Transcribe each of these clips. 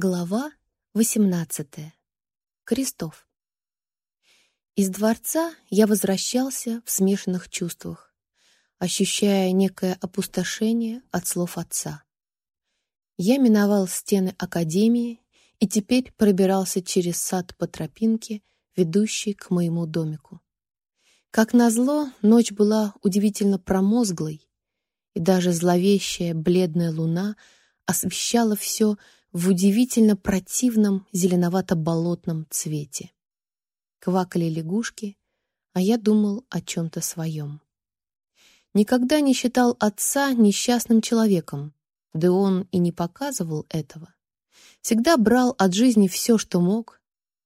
Глава 18. Крестов. Из дворца я возвращался в смешанных чувствах, ощущая некое опустошение от слов отца. Я миновал стены академии и теперь пробирался через сад по тропинке, ведущей к моему домику. Как назло, ночь была удивительно промозглой, и даже зловещая бледная луна освещала все, в удивительно противном зеленовато-болотном цвете. Квакали лягушки, а я думал о чем-то своем. Никогда не считал отца несчастным человеком, да он и не показывал этого. Всегда брал от жизни все, что мог,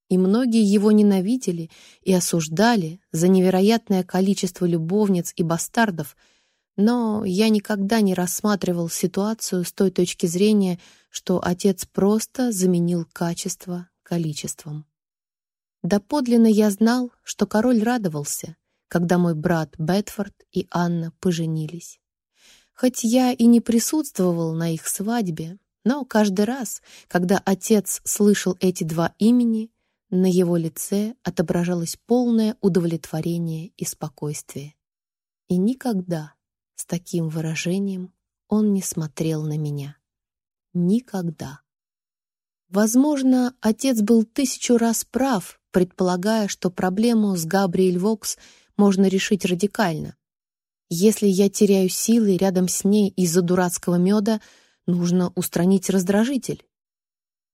и многие его ненавидели и осуждали за невероятное количество любовниц и бастардов — но я никогда не рассматривал ситуацию с той точки зрения, что отец просто заменил качество количеством. Доподлинно я знал, что король радовался, когда мой брат Бетфорд и Анна поженились. Хоть я и не присутствовал на их свадьбе, но каждый раз, когда отец слышал эти два имени, на его лице отображалось полное удовлетворение и спокойствие. И никогда, с таким выражением он не смотрел на меня. Никогда. Возможно, отец был тысячу раз прав, предполагая, что проблему с Габриэль Вокс можно решить радикально. Если я теряю силы рядом с ней из-за дурацкого меда, нужно устранить раздражитель.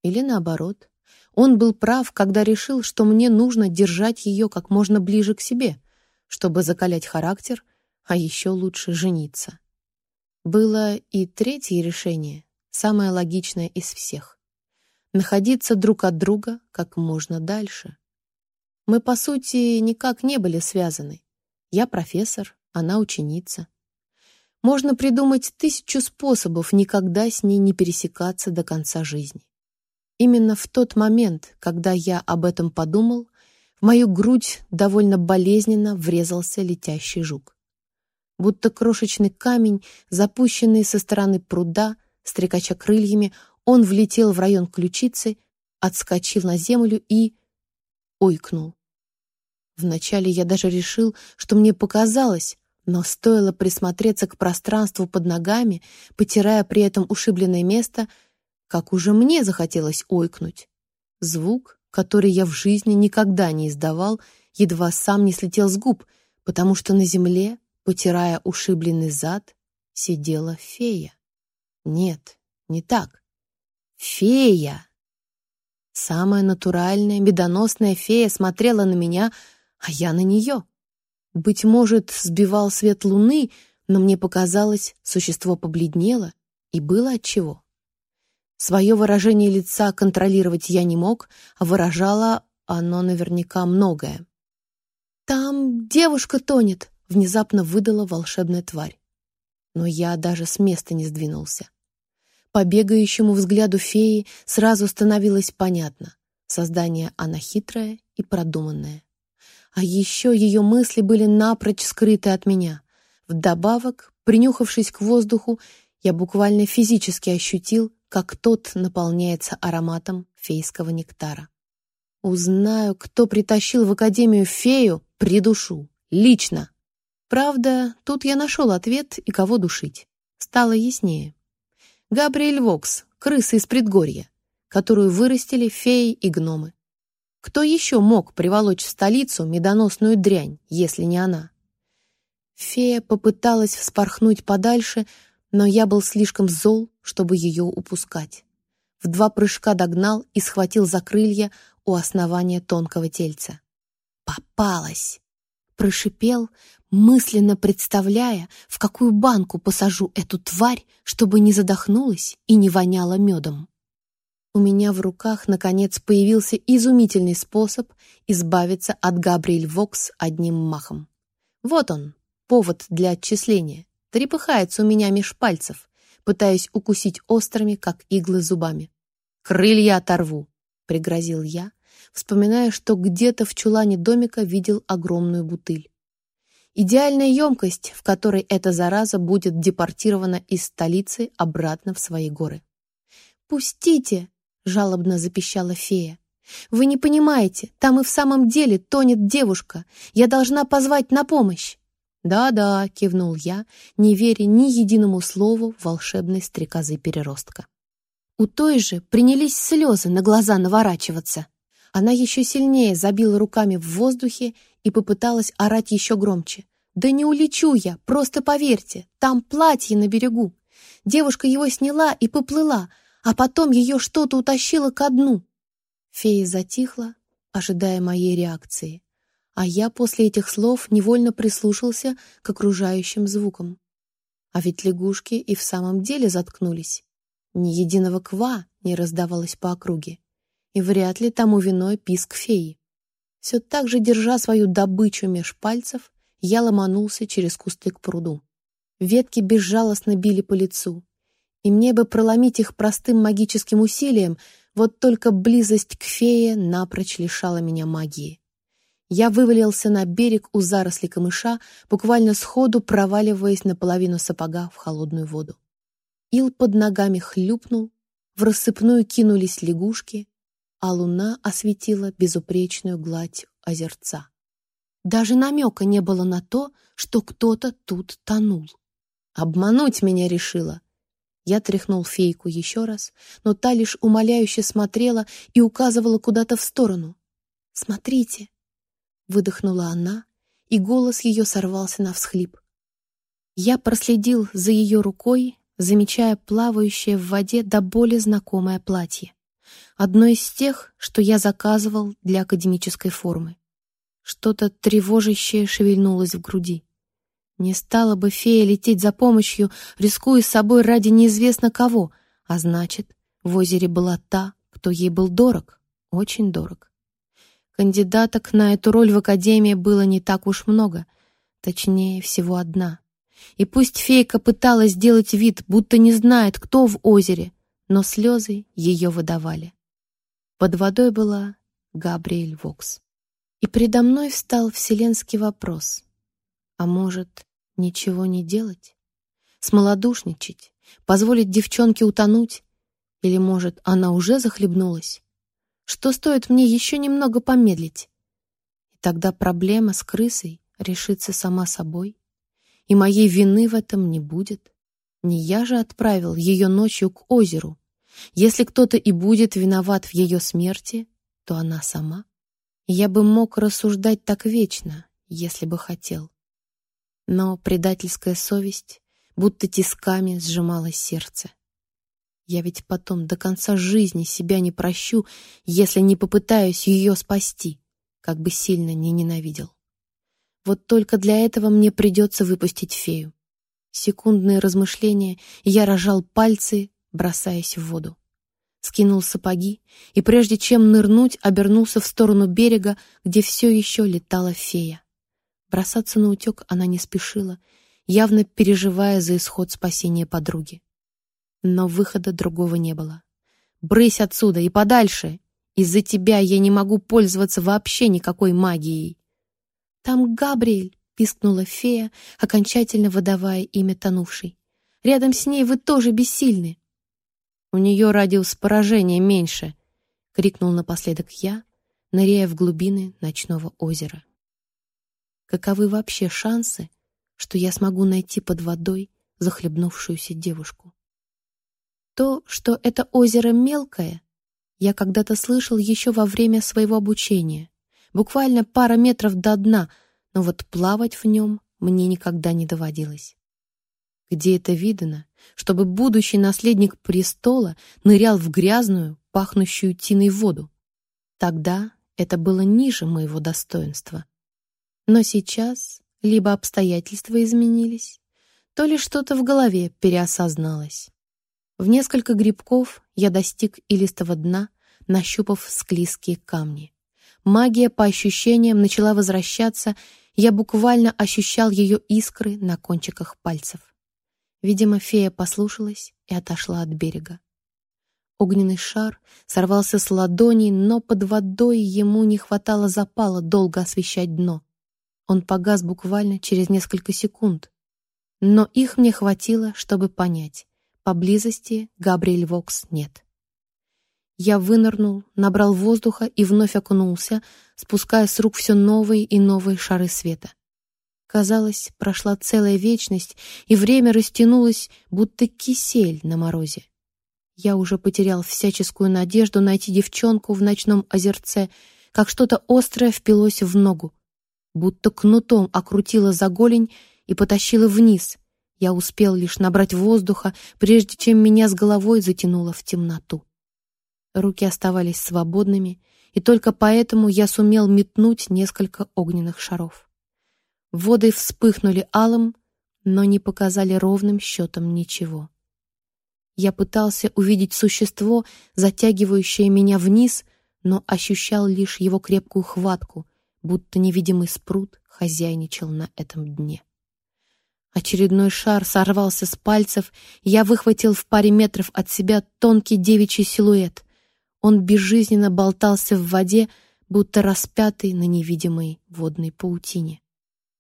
Или наоборот. Он был прав, когда решил, что мне нужно держать ее как можно ближе к себе, чтобы закалять характер а еще лучше жениться. Было и третье решение, самое логичное из всех. Находиться друг от друга как можно дальше. Мы, по сути, никак не были связаны. Я профессор, она ученица. Можно придумать тысячу способов никогда с ней не пересекаться до конца жизни. Именно в тот момент, когда я об этом подумал, в мою грудь довольно болезненно врезался летящий жук будто крошечный камень, запущенный со стороны пруда, стрекача крыльями, он влетел в район ключицы, отскочил на землю и... ойкнул. Вначале я даже решил, что мне показалось, но стоило присмотреться к пространству под ногами, потирая при этом ушибленное место, как уже мне захотелось ойкнуть. Звук, который я в жизни никогда не издавал, едва сам не слетел с губ, потому что на земле Потирая ушибленный зад, сидела фея. Нет, не так. Фея! Самая натуральная, медоносная фея смотрела на меня, а я на нее. Быть может, сбивал свет луны, но мне показалось, существо побледнело, и было отчего. Свое выражение лица контролировать я не мог, а выражало оно наверняка многое. «Там девушка тонет», внезапно выдала волшебная тварь. Но я даже с места не сдвинулся. По бегающему взгляду феи сразу становилось понятно. Создание она хитрое и продуманное. А еще ее мысли были напрочь скрыты от меня. Вдобавок, принюхавшись к воздуху, я буквально физически ощутил, как тот наполняется ароматом фейского нектара. Узнаю, кто притащил в Академию фею, придушу. Лично. Правда, тут я нашел ответ и кого душить. Стало яснее. Габриэль Вокс, крыса из предгорья, которую вырастили феи и гномы. Кто еще мог приволочь в столицу медоносную дрянь, если не она? Фея попыталась вспорхнуть подальше, но я был слишком зол, чтобы ее упускать. В два прыжка догнал и схватил за крылья у основания тонкого тельца. «Попалась!» Прошипел, мысленно представляя, в какую банку посажу эту тварь, чтобы не задохнулась и не воняла медом. У меня в руках, наконец, появился изумительный способ избавиться от Габриэль Вокс одним махом. Вот он, повод для отчисления. Трепыхается у меня меж пальцев, пытаясь укусить острыми, как иглы, зубами. «Крылья оторву!» — пригрозил я, вспоминая, что где-то в чулане домика видел огромную бутыль. Идеальная емкость, в которой эта зараза будет депортирована из столицы обратно в свои горы. «Пустите!» — жалобно запищала фея. «Вы не понимаете, там и в самом деле тонет девушка. Я должна позвать на помощь». «Да-да», — кивнул я, не веря ни единому слову волшебной стрекозы-переростка. У той же принялись слезы на глаза наворачиваться. Она еще сильнее забила руками в воздухе и попыталась орать еще громче. «Да не улечу я, просто поверьте, там платье на берегу. Девушка его сняла и поплыла, а потом ее что-то утащило ко дну». Фея затихла, ожидая моей реакции, а я после этих слов невольно прислушался к окружающим звукам. А ведь лягушки и в самом деле заткнулись. Ни единого ква не раздавалось по округе, и вряд ли тому виной писк феи. Все так же, держа свою добычу меж пальцев, я ломанулся через кусты к пруду. Ветки безжалостно били по лицу, и мне бы проломить их простым магическим усилием, вот только близость к фее напрочь лишала меня магии. Я вывалился на берег у заросли камыша, буквально сходу проваливаясь наполовину сапога в холодную воду. Ил под ногами хлюпнул, в рассыпную кинулись лягушки, а луна осветила безупречную гладь озерца. Даже намека не было на то, что кто-то тут тонул. Обмануть меня решила. Я тряхнул фейку еще раз, но та лишь умоляюще смотрела и указывала куда-то в сторону. «Смотрите!» — выдохнула она, и голос ее сорвался на всхлип. Я проследил за ее рукой, замечая плавающее в воде до боли знакомое платье. Одно из тех, что я заказывал для академической формы. Что-то тревожащее шевельнулось в груди. Не стала бы фея лететь за помощью, рискуя собой ради неизвестно кого, а значит, в озере была та, кто ей был дорог, очень дорог. Кандидаток на эту роль в академии было не так уж много, точнее, всего одна. И пусть фейка пыталась сделать вид, будто не знает, кто в озере, но слезы ее выдавали. Под водой была Габриэль Вокс. И предо мной встал вселенский вопрос. А может, ничего не делать? Смолодушничать? Позволить девчонке утонуть? Или, может, она уже захлебнулась? Что стоит мне еще немного помедлить? И тогда проблема с крысой решится сама собой и моей вины в этом не будет. Не я же отправил ее ночью к озеру. Если кто-то и будет виноват в ее смерти, то она сама. Я бы мог рассуждать так вечно, если бы хотел. Но предательская совесть будто тисками сжимала сердце. Я ведь потом до конца жизни себя не прощу, если не попытаюсь ее спасти, как бы сильно не ненавидел. Вот только для этого мне придется выпустить фею. Секундные размышления, я рожал пальцы, бросаясь в воду. Скинул сапоги, и прежде чем нырнуть, обернулся в сторону берега, где все еще летала фея. Бросаться на утек она не спешила, явно переживая за исход спасения подруги. Но выхода другого не было. «Брысь отсюда и подальше! Из-за тебя я не могу пользоваться вообще никакой магией!» «Там Габриэль!» — пискнула фея, окончательно выдавая имя тонувшей. «Рядом с ней вы тоже бессильны!» «У нее радиус поражения меньше!» — крикнул напоследок я, ныряя в глубины ночного озера. Каковы вообще шансы, что я смогу найти под водой захлебнувшуюся девушку? То, что это озеро мелкое, я когда-то слышал еще во время своего обучения буквально пара метров до дна, но вот плавать в нем мне никогда не доводилось. Где это видано, чтобы будущий наследник престола нырял в грязную, пахнущую тиной воду? Тогда это было ниже моего достоинства. Но сейчас либо обстоятельства изменились, то ли что-то в голове переосозналось. В несколько грибков я достиг илистого дна, нащупав склизкие камни. Магия, по ощущениям, начала возвращаться, я буквально ощущал ее искры на кончиках пальцев. Видимо, фея послушалась и отошла от берега. Огненный шар сорвался с ладони, но под водой ему не хватало запала долго освещать дно. Он погас буквально через несколько секунд. Но их мне хватило, чтобы понять. Поблизости Габриэль Вокс нет. Я вынырнул, набрал воздуха и вновь окунулся, спуская с рук все новые и новые шары света. Казалось, прошла целая вечность, и время растянулось, будто кисель на морозе. Я уже потерял всяческую надежду найти девчонку в ночном озерце, как что-то острое впилось в ногу, будто кнутом окрутило за голень и потащило вниз. Я успел лишь набрать воздуха, прежде чем меня с головой затянуло в темноту. Руки оставались свободными, и только поэтому я сумел метнуть несколько огненных шаров. Воды вспыхнули алым, но не показали ровным счетом ничего. Я пытался увидеть существо, затягивающее меня вниз, но ощущал лишь его крепкую хватку, будто невидимый спрут хозяйничал на этом дне. Очередной шар сорвался с пальцев, я выхватил в паре метров от себя тонкий девичий силуэт. Он безжизненно болтался в воде, будто распятый на невидимой водной паутине.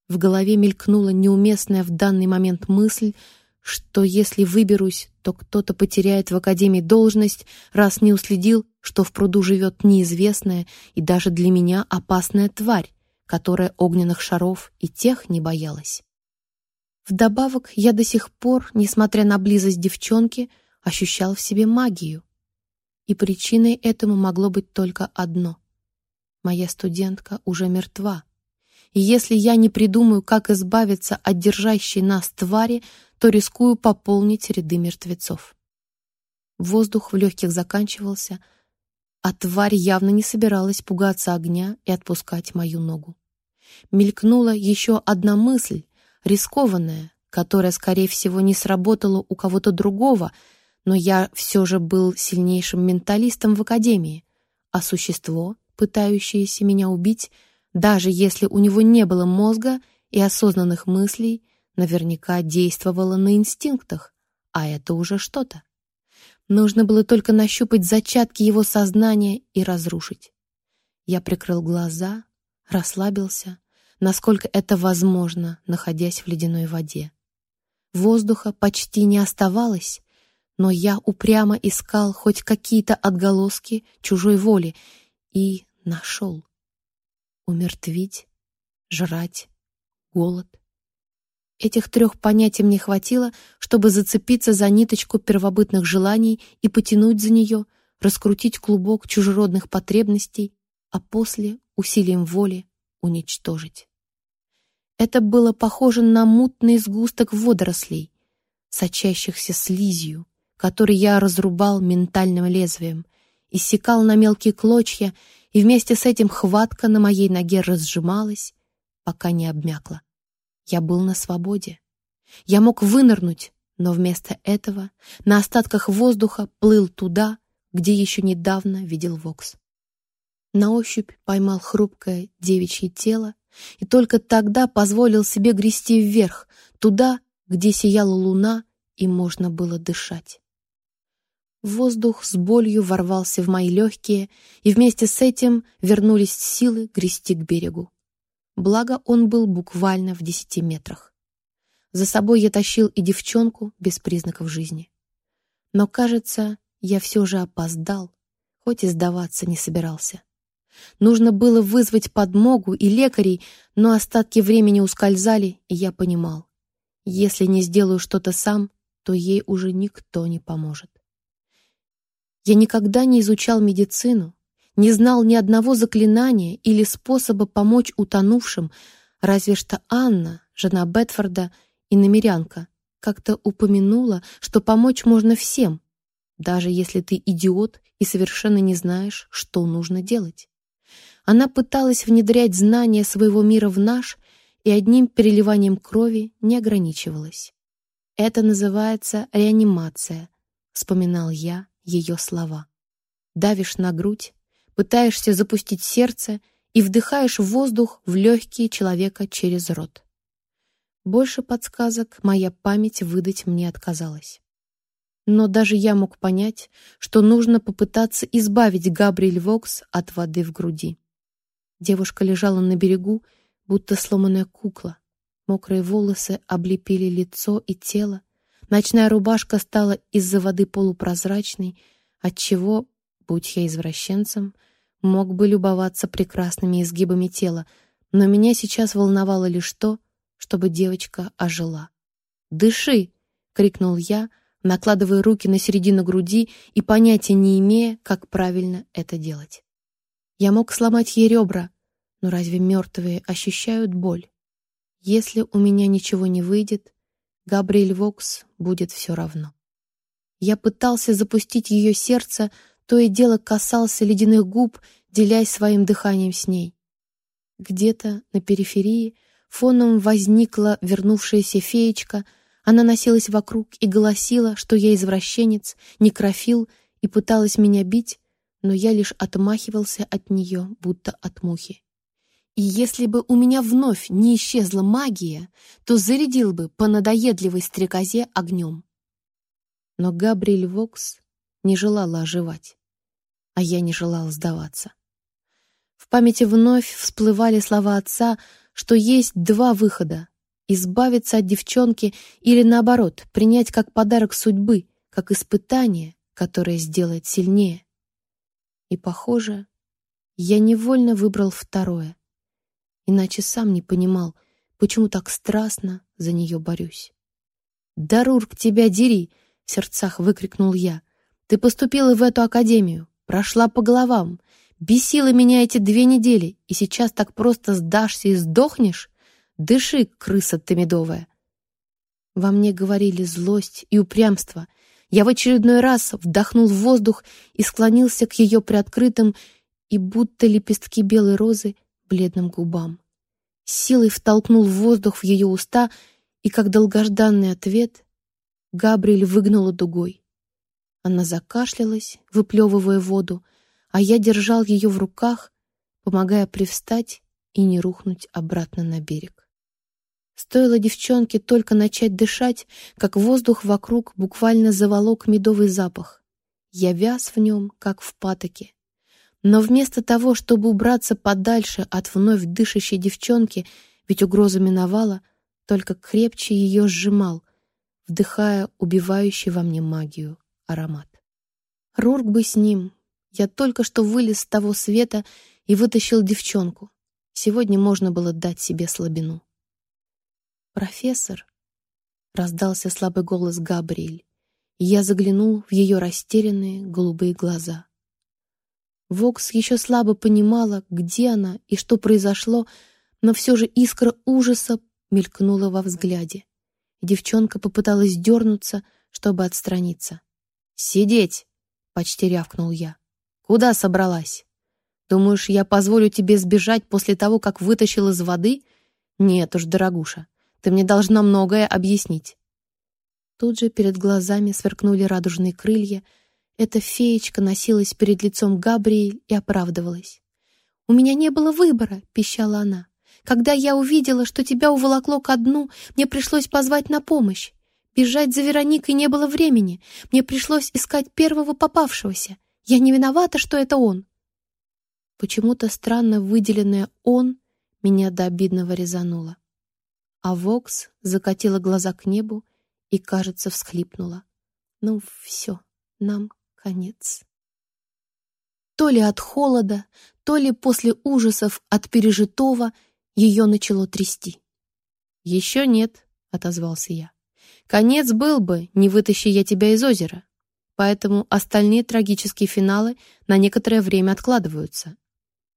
В голове мелькнула неуместная в данный момент мысль, что если выберусь, то кто-то потеряет в академии должность, раз не уследил, что в пруду живет неизвестная и даже для меня опасная тварь, которая огненных шаров и тех не боялась. Вдобавок, я до сих пор, несмотря на близость девчонки, ощущал в себе магию. И причиной этому могло быть только одно. Моя студентка уже мертва. И если я не придумаю, как избавиться от держащей нас твари, то рискую пополнить ряды мертвецов. Воздух в легких заканчивался, а тварь явно не собиралась пугаться огня и отпускать мою ногу. Мелькнула еще одна мысль, рискованная, которая, скорее всего, не сработала у кого-то другого, но я все же был сильнейшим менталистом в Академии, а существо, пытающееся меня убить, даже если у него не было мозга и осознанных мыслей, наверняка действовала на инстинктах, а это уже что-то. Нужно было только нащупать зачатки его сознания и разрушить. Я прикрыл глаза, расслабился, насколько это возможно, находясь в ледяной воде. Воздуха почти не оставалось, но я упрямо искал хоть какие-то отголоски чужой воли и нашел. Умертвить, жрать, голод. Этих трех понятий мне хватило, чтобы зацепиться за ниточку первобытных желаний и потянуть за нее, раскрутить клубок чужеродных потребностей, а после усилием воли уничтожить. Это было похоже на мутный сгусток водорослей, сочащихся слизью, который я разрубал ментальным лезвием, иссекал на мелкие клочья, и вместе с этим хватка на моей ноге разжималась, пока не обмякла. Я был на свободе. Я мог вынырнуть, но вместо этого на остатках воздуха плыл туда, где еще недавно видел Вокс. На ощупь поймал хрупкое девичье тело и только тогда позволил себе грести вверх, туда, где сияла луна и можно было дышать. Воздух с болью ворвался в мои легкие, и вместе с этим вернулись силы грести к берегу благо он был буквально в десяти метрах. За собой я тащил и девчонку без признаков жизни. Но, кажется, я все же опоздал, хоть и сдаваться не собирался. Нужно было вызвать подмогу и лекарей, но остатки времени ускользали, и я понимал, если не сделаю что-то сам, то ей уже никто не поможет. Я никогда не изучал медицину, не знал ни одного заклинания или способа помочь утонувшим, разве что Анна, жена Бетфорда и намерянка, как-то упомянула, что помочь можно всем, даже если ты идиот и совершенно не знаешь, что нужно делать. Она пыталась внедрять знания своего мира в наш и одним переливанием крови не ограничивалась. «Это называется реанимация», — вспоминал я ее слова. «Давишь на грудь, пытаешься запустить сердце и вдыхаешь воздух в легкие человека через рот. Больше подсказок моя память выдать мне отказалась. Но даже я мог понять, что нужно попытаться избавить Габриэль Вокс от воды в груди. Девушка лежала на берегу, будто сломанная кукла. Мокрые волосы облепили лицо и тело. Ночная рубашка стала из-за воды полупрозрачной, отчего будь я извращенцем, мог бы любоваться прекрасными изгибами тела, но меня сейчас волновало лишь то, чтобы девочка ожила. «Дыши!» — крикнул я, накладывая руки на середину груди и понятия не имея, как правильно это делать. Я мог сломать ей ребра, но разве мертвые ощущают боль? Если у меня ничего не выйдет, Габриэль Вокс будет все равно. Я пытался запустить ее сердце, то и дело касался ледяных губ, делясь своим дыханием с ней. Где-то на периферии фоном возникла вернувшаяся феечка, она носилась вокруг и голосила, что я извращенец, некрофил, и пыталась меня бить, но я лишь отмахивался от нее, будто от мухи. И если бы у меня вновь не исчезла магия, то зарядил бы по надоедливой стрекозе огнем. Но Габриэль Вокс не желала оживать, а я не желал сдаваться. В памяти вновь всплывали слова отца, что есть два выхода — избавиться от девчонки или, наоборот, принять как подарок судьбы, как испытание, которое сделает сильнее. И, похоже, я невольно выбрал второе иначе сам не понимал, почему так страстно за нее борюсь. «Дарурк, тебя дери!» — в сердцах выкрикнул я. «Ты поступила в эту академию, прошла по головам, бесила меня эти две недели, и сейчас так просто сдашься и сдохнешь? Дыши, крыса ты медовая!» Во мне говорили злость и упрямство. Я в очередной раз вдохнул в воздух и склонился к ее приоткрытым и будто лепестки белой розы бледным губам. Силой втолкнул воздух в ее уста, и, как долгожданный ответ, Габриэль выгнула дугой. Она закашлялась, выплевывая воду, а я держал ее в руках, помогая привстать и не рухнуть обратно на берег. Стоило девчонке только начать дышать, как воздух вокруг буквально заволок медовый запах. Я вяз в нем, как в патоке, но вместо того, чтобы убраться подальше от вновь дышащей девчонки, ведь угроза миновала, только крепче ее сжимал, вдыхая убивающий во мне магию аромат. Рурк бы с ним. Я только что вылез с того света и вытащил девчонку. Сегодня можно было дать себе слабину. «Профессор», — раздался слабый голос Габриэль, и я заглянул в ее растерянные голубые глаза. Вокс еще слабо понимала, где она и что произошло, но все же искра ужаса мелькнула во взгляде. Девчонка попыталась дернуться, чтобы отстраниться. «Сидеть!» — почти рявкнул я. «Куда собралась? Думаешь, я позволю тебе сбежать после того, как вытащил из воды? Нет уж, дорогуша, ты мне должна многое объяснить». Тут же перед глазами сверкнули радужные крылья — эта феечка носилась перед лицом Габриэль и оправдывалась. «У меня не было выбора», — пищала она. «Когда я увидела, что тебя уволокло ко дну, мне пришлось позвать на помощь. Бежать за Вероникой не было времени. Мне пришлось искать первого попавшегося. Я не виновата, что это он». Почему-то странно выделенное «он» меня до обидного резануло. А Вокс закатила глаза к небу и, кажется, всхлипнула. «Ну, все, нам конец. То ли от холода, то ли после ужасов от пережитого ее начало трясти. «Еще нет», — отозвался я. «Конец был бы, не вытащи я тебя из озера. Поэтому остальные трагические финалы на некоторое время откладываются.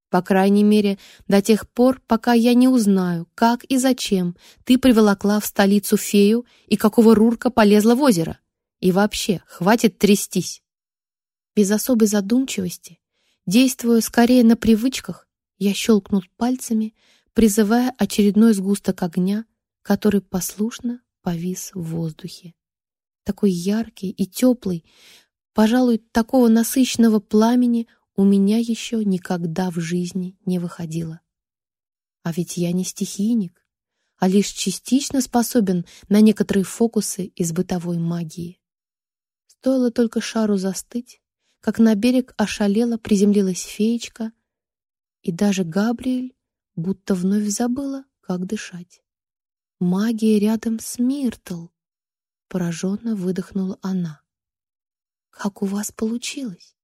По крайней мере, до тех пор, пока я не узнаю, как и зачем ты приволокла в столицу фею и какого рурка полезла в озеро. И вообще, хватит трястись. Без особой задумчивости, действуя скорее на привычках, я щелкнул пальцами, призывая очередной сгусток огня, который послушно повис в воздухе. Такой яркий и теплый, пожалуй, такого насыщенного пламени у меня еще никогда в жизни не выходило. А ведь я не стихийник, а лишь частично способен на некоторые фокусы из бытовой магии. Стоило только шару застыть, как на берег ошалела приземлилась феечка, и даже Габриэль будто вновь забыла, как дышать. «Магия рядом с Миртл!» — пораженно выдохнула она. «Как у вас получилось?»